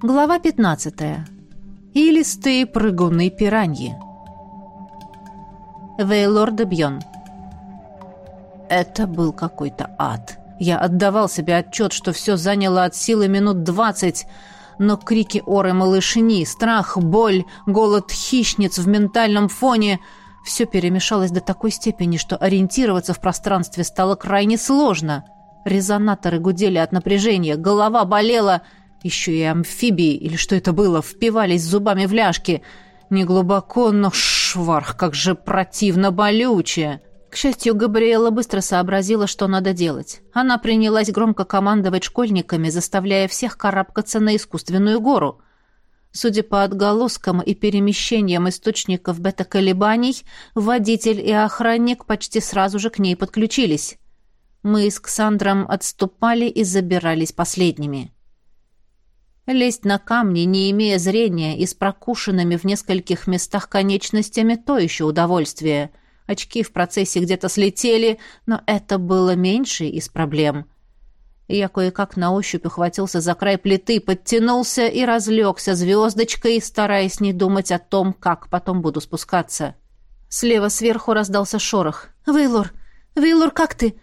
Глава 15. Илистые прыгуны пираньи. Вейлор де Бьон. Это был какой-то ад. Я отдавал себе отчет, что все заняло от силы минут двадцать, но крики оры малышни, страх, боль, голод хищниц в ментальном фоне — все перемешалось до такой степени, что ориентироваться в пространстве стало крайне сложно. Резонаторы гудели от напряжения, голова болела — еще и амфибии, или что это было, впивались зубами в ляжки. Не глубоко, но шварх, как же противно болючее. К счастью, Габриэла быстро сообразила, что надо делать. Она принялась громко командовать школьниками, заставляя всех карабкаться на искусственную гору. Судя по отголоскам и перемещениям источников бета-колебаний, водитель и охранник почти сразу же к ней подключились. Мы с Ксандром отступали и забирались последними. Лезть на камни, не имея зрения и с прокушенными в нескольких местах конечностями, то еще удовольствие. Очки в процессе где-то слетели, но это было меньше из проблем. Я кое-как на ощупь ухватился за край плиты, подтянулся и разлегся звездочкой, стараясь не думать о том, как потом буду спускаться. Слева сверху раздался шорох. «Вейлор! Вейлор, как ты?»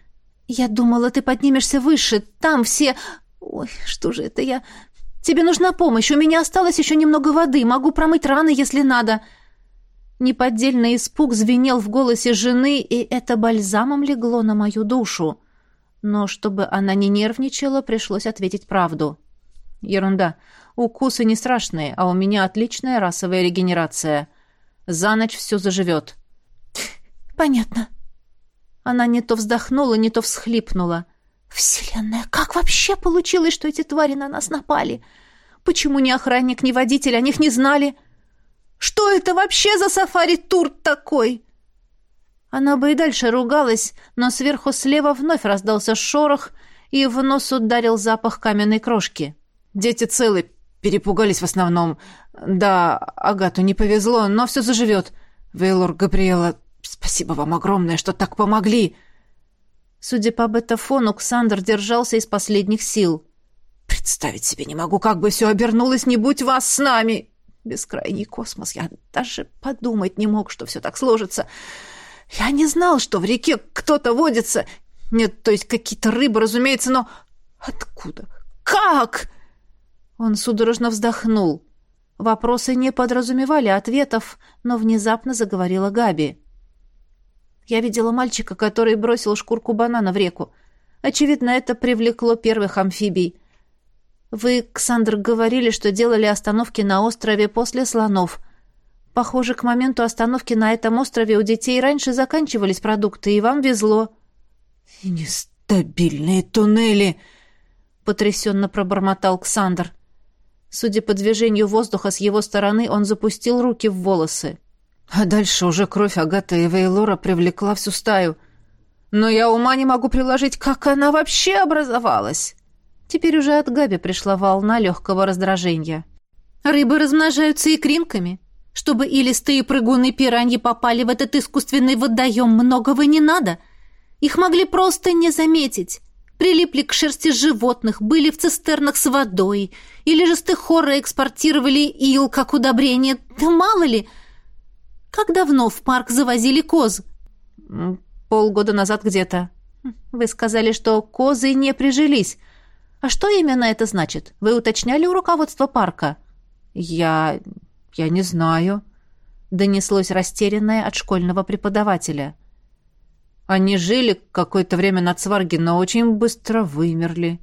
«Я думала, ты поднимешься выше. Там все...» «Ой, что же это я...» Тебе нужна помощь. У меня осталось еще немного воды. Могу промыть раны, если надо». Неподдельный испуг звенел в голосе жены, и это бальзамом легло на мою душу. Но чтобы она не нервничала, пришлось ответить правду. «Ерунда. Укусы не страшные, а у меня отличная расовая регенерация. За ночь все заживет». «Понятно». Она не то вздохнула, не то всхлипнула. «Вселенная, как вообще получилось, что эти твари на нас напали? Почему ни охранник, ни водитель о них не знали? Что это вообще за сафари-тур такой?» Она бы и дальше ругалась, но сверху слева вновь раздался шорох, и в нос ударил запах каменной крошки. «Дети целы, перепугались в основном. Да, Агату не повезло, но все заживет. Вейлор, Габриэла, спасибо вам огромное, что так помогли!» Судя по бетафону, Ксандр держался из последних сил. «Представить себе не могу, как бы все обернулось, не будь вас с нами!» Бескрайний космос. Я даже подумать не мог, что все так сложится. Я не знал, что в реке кто-то водится. Нет, то есть какие-то рыбы, разумеется, но... Откуда? Как? Он судорожно вздохнул. Вопросы не подразумевали ответов, но внезапно заговорила Габи. Я видела мальчика, который бросил шкурку банана в реку. Очевидно, это привлекло первых амфибий. Вы, Ксандр, говорили, что делали остановки на острове после слонов. Похоже, к моменту остановки на этом острове у детей раньше заканчивались продукты, и вам везло. «Нестабильные туннели!» — потрясенно пробормотал Ксандр. Судя по движению воздуха с его стороны, он запустил руки в волосы. А дальше уже кровь Агаты и Вейлора привлекла всю стаю. Но я ума не могу приложить, как она вообще образовалась. Теперь уже от Габи пришла волна легкого раздражения. Рыбы размножаются икринками. Чтобы и листы, и прыгуны, пираньи попали в этот искусственный водоем, многого не надо. Их могли просто не заметить. Прилипли к шерсти животных, были в цистернах с водой, или же стехоры экспортировали ил как удобрение. Да мало ли, как давно в парк завозили коз? Полгода назад где-то. Вы сказали, что козы не прижились. А что именно это значит? Вы уточняли у руководства парка? Я... я не знаю. Донеслось растерянное от школьного преподавателя. Они жили какое-то время на Цварге, но очень быстро вымерли.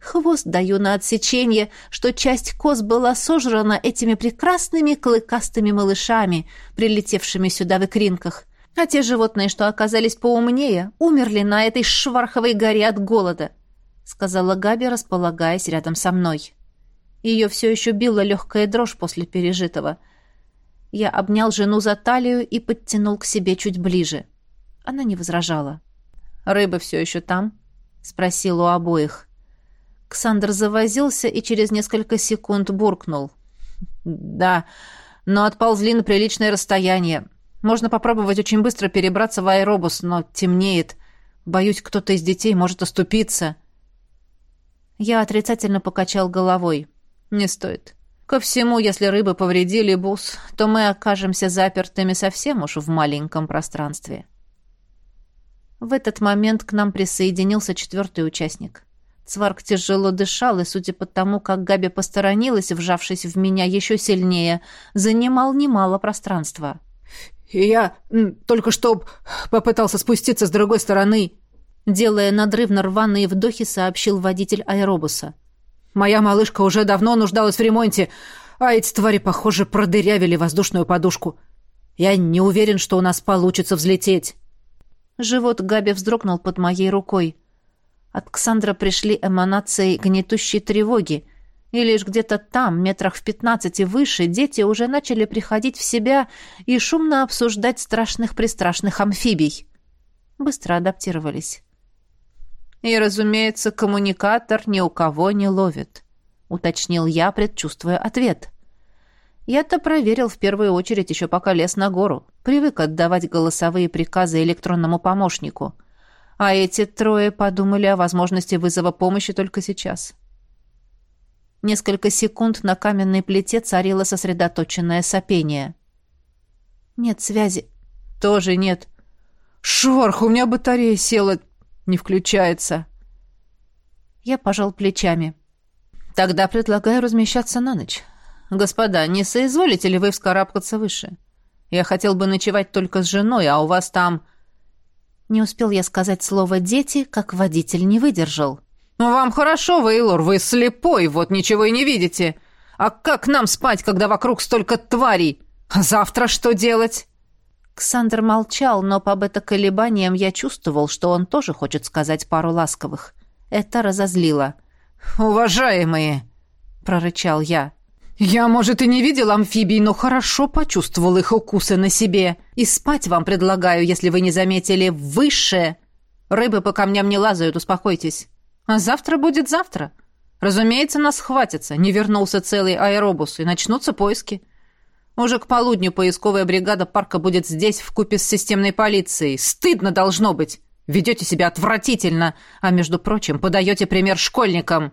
Хвост даю на отсечение, что часть коз была сожрана этими прекрасными клыкастыми малышами, прилетевшими сюда в икринках. А те животные, что оказались поумнее, умерли на этой шварховой горе от голода, — сказала Габи, располагаясь рядом со мной. Ее все еще била легкая дрожь после пережитого. Я обнял жену за талию и подтянул к себе чуть ближе. Она не возражала. «Рыбы все еще там?» — спросил у обоих. Ксандр завозился и через несколько секунд буркнул. «Да, но отползли на приличное расстояние. Можно попробовать очень быстро перебраться в аэробус, но темнеет. Боюсь, кто-то из детей может оступиться». Я отрицательно покачал головой. Не стоит. Ко всему, если рыбы повредили бус, то мы окажемся запертыми совсем уж в маленьком пространстве. В этот момент к нам присоединился четвертый участник. Цварк тяжело дышал, и, судя по тому, как Габи посторонилась, вжавшись в меня еще сильнее, занимал немало пространства. «И я только что попытался спуститься с другой стороны», делая надрывно рваные вдохи, сообщил водитель аэробуса. «Моя малышка уже давно нуждалась в ремонте, а эти твари, похоже, продырявили воздушную подушку. Я не уверен, что у нас получится взлететь». Живот Габи вздрогнул под моей рукой. От Ксандра пришли эманации гнетущей тревоги, и лишь где-то там, метрах в пятнадцати выше, дети уже начали приходить в себя и шумно обсуждать страшных-пристрашных амфибий. Быстро адаптировались. «И, разумеется, коммуникатор ни у кого не ловит», — уточнил я, предчувствуя ответ. Я-то проверил в первую очередь еще пока лез на гору, привык отдавать голосовые приказы электронному помощнику — а эти трое подумали о возможности вызова помощи только сейчас. Несколько секунд на каменной плите царило сосредоточенное сопение. «Нет связи». «Тоже нет». «Шорх, у меня батарея села, не включается». Я пожал плечами. «Тогда предлагаю размещаться на ночь. Господа, не соизволите ли вы вскарабкаться выше? Я хотел бы ночевать только с женой, а у вас там...» Не успел я сказать слово «дети», как водитель не выдержал. «Ну, «Вам хорошо, Вейлор, вы слепой, вот ничего и не видите. А как нам спать, когда вокруг столько тварей? А завтра что делать?» Ксандр молчал, но по бета-колебаниям я чувствовал, что он тоже хочет сказать пару ласковых. Это разозлило. «Уважаемые!» — прорычал я. «Я, может, и не видел амфибий, но хорошо почувствовал их укусы на себе. И спать вам предлагаю, если вы не заметили, выше. Рыбы по камням не лазают, успокойтесь. А завтра будет завтра. Разумеется, нас хватится. Не вернулся целый аэробус, и начнутся поиски. Уже к полудню поисковая бригада парка будет здесь, в купе с системной полицией. Стыдно должно быть. Ведете себя отвратительно, а, между прочим, подаете пример школьникам.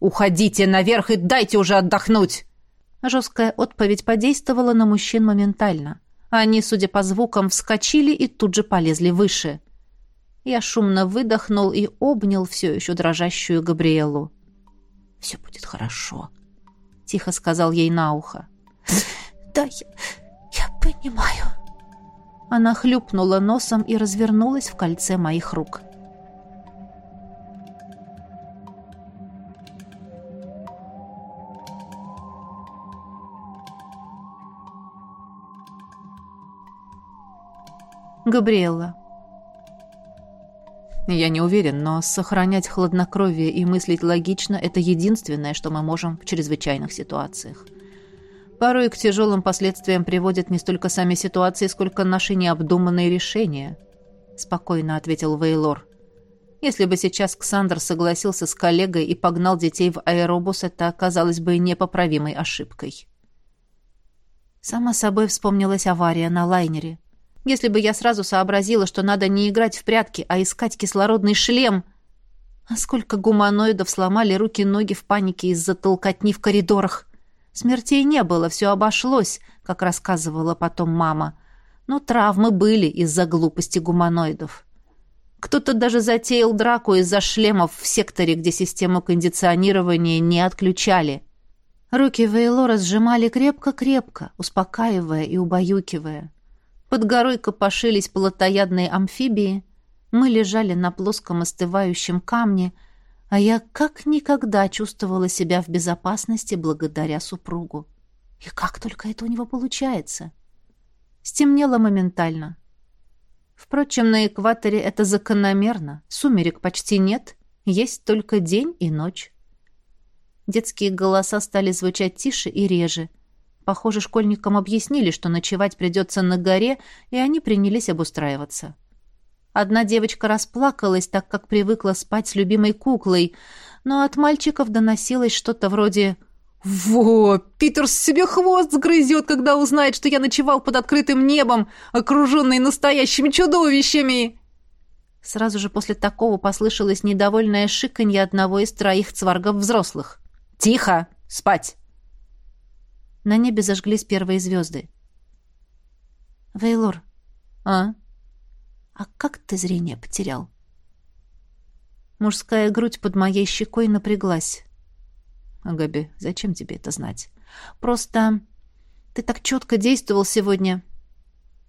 Уходите наверх и дайте уже отдохнуть». Жесткая отповедь подействовала на мужчин моментально. Они, судя по звукам, вскочили и тут же полезли выше. Я шумно выдохнул и обнял все еще дрожащую Габриэлу. «Все будет хорошо», — тихо сказал ей на ухо. «Да, я, я понимаю». Она хлюпнула носом и развернулась в кольце моих рук. Габриэлла. Я не уверен, но сохранять хладнокровие и мыслить логично – это единственное, что мы можем в чрезвычайных ситуациях. Порой к тяжелым последствиям приводят не столько сами ситуации, сколько наши необдуманные решения, – спокойно ответил Вейлор. Если бы сейчас Ксандр согласился с коллегой и погнал детей в аэробус, это оказалось бы непоправимой ошибкой. Само собой вспомнилась авария на лайнере. Если бы я сразу сообразила, что надо не играть в прятки, а искать кислородный шлем. А сколько гуманоидов сломали руки-ноги в панике из-за толкотни в коридорах. Смертей не было, все обошлось, как рассказывала потом мама. Но травмы были из-за глупости гуманоидов. Кто-то даже затеял драку из-за шлемов в секторе, где систему кондиционирования не отключали. Руки Вейлора сжимали крепко-крепко, успокаивая и убаюкивая. Под горой копошились плотоядные амфибии. Мы лежали на плоском остывающем камне, а я как никогда чувствовала себя в безопасности благодаря супругу. И как только это у него получается? Стемнело моментально. Впрочем, на экваторе это закономерно. Сумерек почти нет, есть только день и ночь. Детские голоса стали звучать тише и реже — Похоже, школьникам объяснили, что ночевать придется на горе, и они принялись обустраиваться. Одна девочка расплакалась, так как привыкла спать с любимой куклой, но от мальчиков доносилось что-то вроде «Во, Питерс себе хвост сгрызет, когда узнает, что я ночевал под открытым небом, окруженный настоящими чудовищами!» Сразу же после такого послышалось недовольное шиканье одного из троих цваргов взрослых. «Тихо! Спать!» На небе зажглись первые звезды. «Вейлор, а? А как ты зрение потерял?» Мужская грудь под моей щекой напряглась. «Габи, зачем тебе это знать?» «Просто ты так четко действовал сегодня.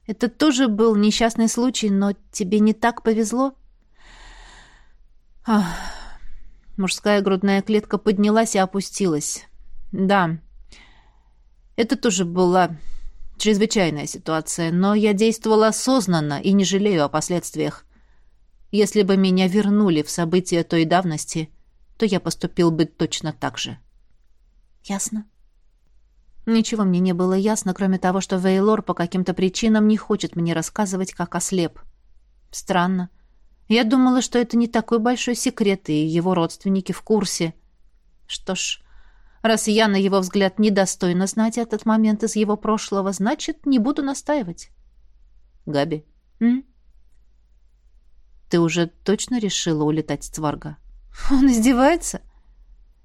Это тоже был несчастный случай, но тебе не так повезло?» Ах. Мужская грудная клетка поднялась и опустилась. «Да, это тоже была чрезвычайная ситуация, но я действовала осознанно и не жалею о последствиях. Если бы меня вернули в события той давности, то я поступил бы точно так же. Ясно. Ничего мне не было ясно, кроме того, что Вейлор по каким-то причинам не хочет мне рассказывать, как ослеп. Странно. Я думала, что это не такой большой секрет, и его родственники в курсе. Что ж, Раз я, на его взгляд, недостойна знать этот момент из его прошлого, значит, не буду настаивать. Габи, м? Ты уже точно решила улетать с Цварга? Он издевается?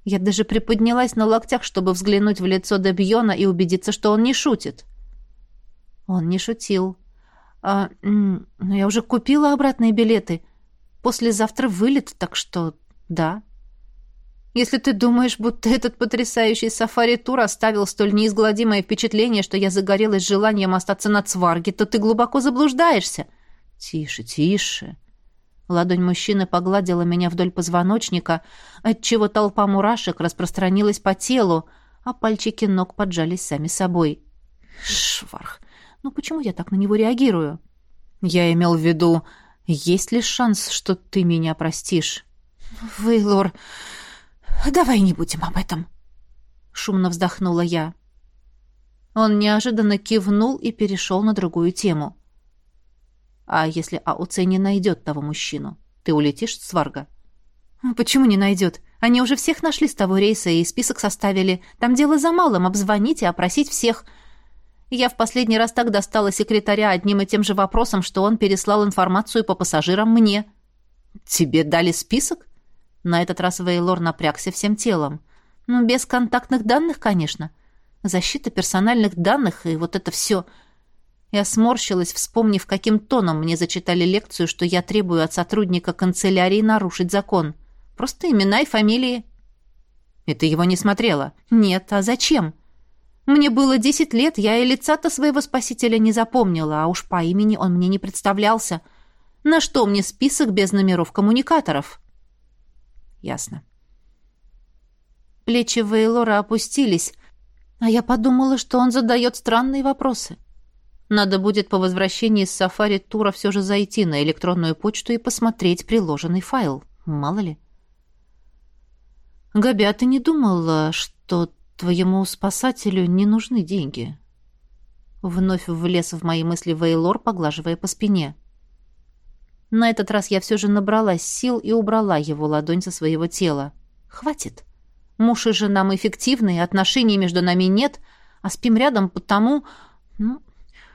Я даже приподнялась на локтях, чтобы взглянуть в лицо Дебьона и убедиться, что он не шутит. Он не шутил. А, но я уже купила обратные билеты. Послезавтра вылет, так что да. Если ты думаешь, будто этот потрясающий сафари-тур оставил столь неизгладимое впечатление, что я загорелась желанием остаться на цварге, то ты глубоко заблуждаешься. Тише, тише. Ладонь мужчины погладила меня вдоль позвоночника, отчего толпа мурашек распространилась по телу, а пальчики ног поджались сами собой. Шварх, ну почему я так на него реагирую? Я имел в виду, есть ли шанс, что ты меня простишь? Вейлор, «Давай не будем об этом», — шумно вздохнула я. Он неожиданно кивнул и перешел на другую тему. «А если АУЦ не найдет того мужчину, ты улетишь с Варга?» «Почему не найдет? Они уже всех нашли с того рейса и список составили. Там дело за малым — обзвонить и опросить всех. Я в последний раз так достала секретаря одним и тем же вопросом, что он переслал информацию по пассажирам мне». «Тебе дали список?» На этот раз Вейлор напрягся всем телом. Ну, без контактных данных, конечно. Защита персональных данных и вот это все. Я сморщилась, вспомнив, каким тоном мне зачитали лекцию, что я требую от сотрудника канцелярии нарушить закон. Просто имена и фамилии. И ты его не смотрела? Нет, а зачем? Мне было десять лет, я и лица-то своего спасителя не запомнила, а уж по имени он мне не представлялся. На что мне список без номеров коммуникаторов?» Ясно. Плечи Вейлора опустились, а я подумала, что он задает странные вопросы. Надо будет по возвращении с сафари-тура все же зайти на электронную почту и посмотреть приложенный файл. Мало ли. «Габи, а ты не думала, что твоему спасателю не нужны деньги?» Вновь влез в мои мысли Вейлор, поглаживая по спине. — на этот раз я все же набралась сил и убрала его ладонь со своего тела. «Хватит. Муж и жена мы эффективные, отношений между нами нет, а спим рядом потому, ну,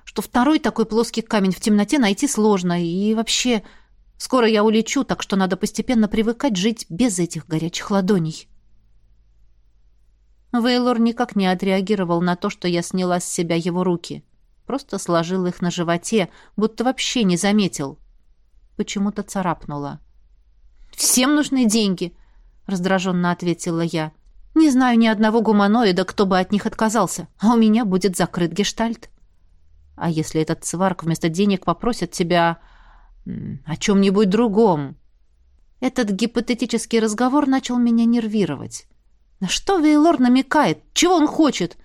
что второй такой плоский камень в темноте найти сложно. И вообще, скоро я улечу, так что надо постепенно привыкать жить без этих горячих ладоней». Вейлор никак не отреагировал на то, что я сняла с себя его руки. Просто сложил их на животе, будто вообще не заметил почему-то царапнула. «Всем нужны деньги», — раздраженно ответила я. «Не знаю ни одного гуманоида, кто бы от них отказался, а у меня будет закрыт гештальт. А если этот сварк вместо денег попросит тебя о чем-нибудь другом?» Этот гипотетический разговор начал меня нервировать. На что Вейлор намекает? Чего он хочет?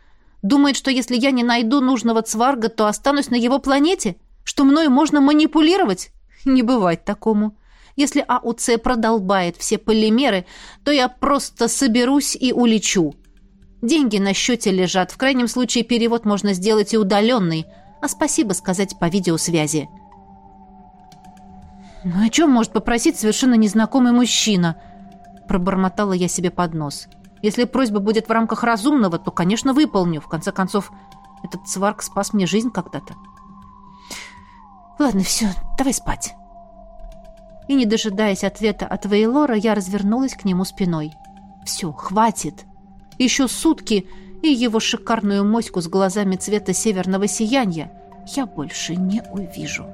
Думает, что если я не найду нужного цварга, то останусь на его планете? Что мною можно манипулировать? Не бывать такому. Если АУЦ продолбает все полимеры, то я просто соберусь и улечу. Деньги на счете лежат. В крайнем случае перевод можно сделать и удаленный. А спасибо сказать по видеосвязи. «Ну, о чем может попросить совершенно незнакомый мужчина?» Пробормотала я себе под нос. «Если просьба будет в рамках разумного, то, конечно, выполню. В конце концов, этот сварк спас мне жизнь когда-то». «Ладно, все, давай спать». И, не дожидаясь ответа от Вейлора, я развернулась к нему спиной. «Все, хватит. Еще сутки, и его шикарную моську с глазами цвета северного сияния я больше не увижу».